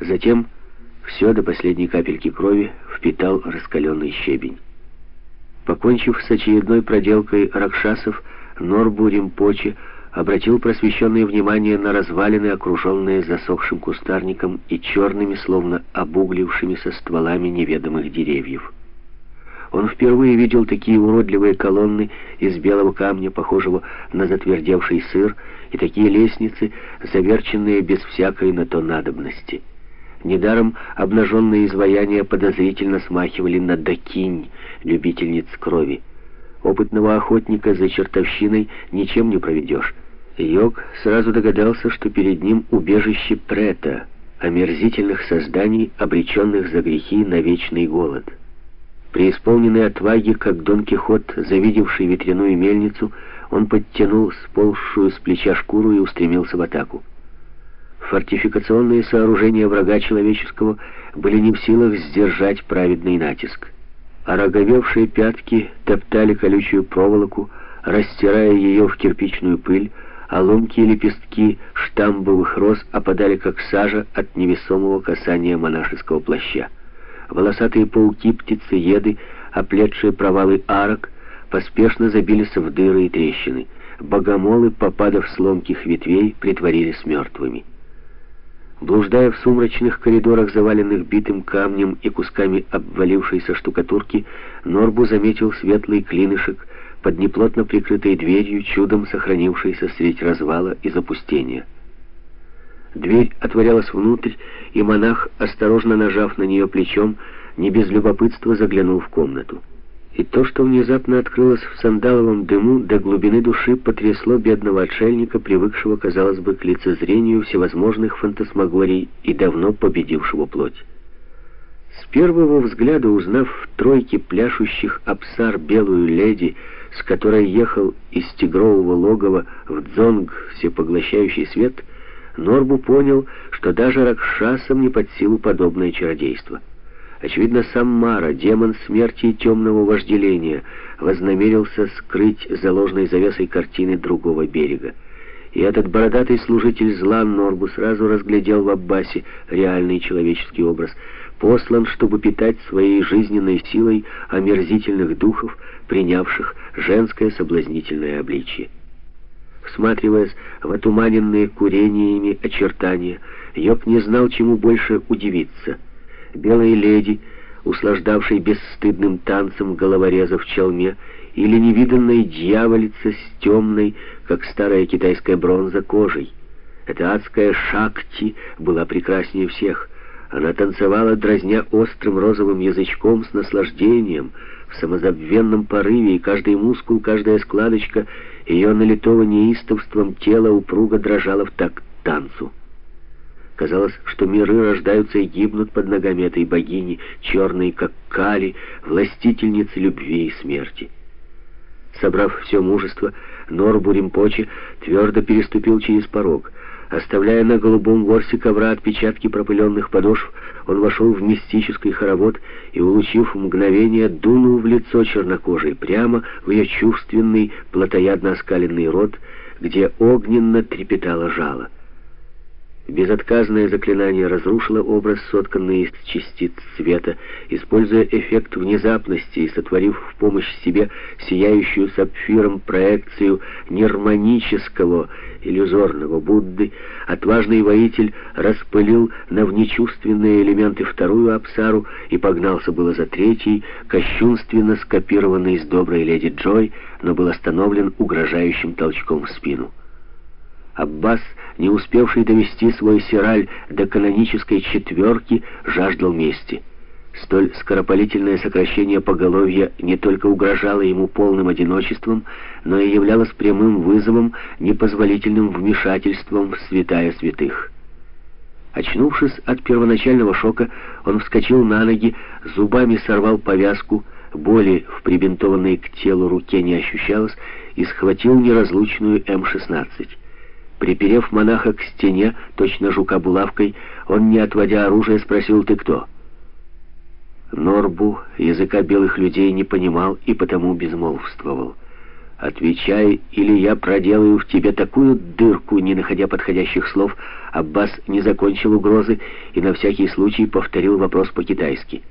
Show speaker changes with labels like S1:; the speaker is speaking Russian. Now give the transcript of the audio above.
S1: Затем все до последней капельки крови впитал раскаленный щебень. Покончив с очередной проделкой ракшасов, Норбу Римпоче обратил просвещенное внимание на развалины, окруженные засохшим кустарником и черными, словно обуглившимися стволами неведомых деревьев. Он впервые видел такие уродливые колонны из белого камня, похожего на затвердевший сыр, и такие лестницы, заверченные без всякой на то надобности. Недаром обнаженные изваяния подозрительно смахивали на дакинь, любительниц крови. Опытного охотника за чертовщиной ничем не проведешь. Йог сразу догадался, что перед ним убежище Прета, омерзительных созданий, обреченных за грехи на вечный голод. Преисполненный отваги, как Дон Кихот, завидевший ветряную мельницу, он подтянул сползшую с плеча шкуру и устремился в атаку. Фортификационные сооружения врага человеческого были не в силах сдержать праведный натиск. А роговевшие пятки топтали колючую проволоку, растирая ее в кирпичную пыль, а ломкие лепестки штамбовых роз опадали как сажа от невесомого касания монашеского плаща. Волосатые пауки, птицееды, оплетшие провалы арок, поспешно забились в дыры и трещины. Богомолы, попадав с ломких ветвей, притворились мертвыми. Блуждая в сумрачных коридорах, заваленных битым камнем и кусками обвалившейся штукатурки, Норбу заметил светлый клинышек под неплотно прикрытой дверью, чудом сохранившейся средь развала и запустения. Дверь отворялась внутрь, и монах, осторожно нажав на нее плечом, не без любопытства заглянул в комнату. И то, что внезапно открылось в сандаловом дыму, до глубины души потрясло бедного отшельника, привыкшего, казалось бы, к лицезрению всевозможных фантасмагорий и давно победившего плоть. С первого взгляда, узнав в тройке пляшущих абсар белую леди, с которой ехал из тигрового логова в дзонг всепоглощающий свет — Норбу понял, что даже Ракшасам не под силу подобное чародейство. Очевидно, сам Мара, демон смерти и темного вожделения, вознамерился скрыть за ложной завесой картины другого берега. И этот бородатый служитель зла Норбу сразу разглядел в Аббасе реальный человеческий образ, послан, чтобы питать своей жизненной силой омерзительных духов, принявших женское соблазнительное обличие. Всматриваясь в отуманенные курениями очертания, Йоб не знал, чему больше удивиться. Белой леди, услаждавшей бесстыдным танцем головореза в челме, или невиданной дьяволица с темной, как старая китайская бронза, кожей. Эта адская шакти была прекраснее всех. Она танцевала, дразня острым розовым язычком с наслаждением, в самозабвенном порыве, и каждый мускул, каждая складочка — ее налитого неистовством тело упруго дрожало в такт танцу. Казалось, что миры рождаются и гибнут под ногами этой богини, черной, как Кали, властительницы любви и смерти. Собрав все мужество, Норбу Римпочи твердо переступил через порог — Оставляя на голубом ворсе ковра отпечатки пропыленных подошв, он вошел в мистический хоровод и, улучив мгновение, дунул в лицо чернокожей прямо в ее чувственный, плотоядно оскаленный рот, где огненно трепетало жало. Безотказное заклинание разрушило образ, сотканный из частиц света, используя эффект внезапности и сотворив в помощь себе сияющую сапфиром проекцию нерманического, иллюзорного Будды, отважный воитель распылил на внечувственные элементы вторую абсару и погнался было за третьей, кощунственно скопированный из доброй леди Джой, но был остановлен угрожающим толчком в спину. Аббас, не успевший довести свой сираль до канонической четверки, жаждал мести. Столь скоропалительное сокращение поголовья не только угрожало ему полным одиночеством, но и являлось прямым вызовом, непозволительным вмешательством в святая святых. Очнувшись от первоначального шока, он вскочил на ноги, зубами сорвал повязку, боли в прибинтованной к телу руке не ощущалось, и схватил неразлучную М-16. Приперев монаха к стене, точно жука булавкой, он, не отводя оружие, спросил «Ты кто?». Норбу языка белых людей не понимал и потому безмолвствовал. «Отвечай, или я проделаю в тебе такую дырку», не находя подходящих слов, Аббас не закончил угрозы и на всякий случай повторил вопрос по-китайски.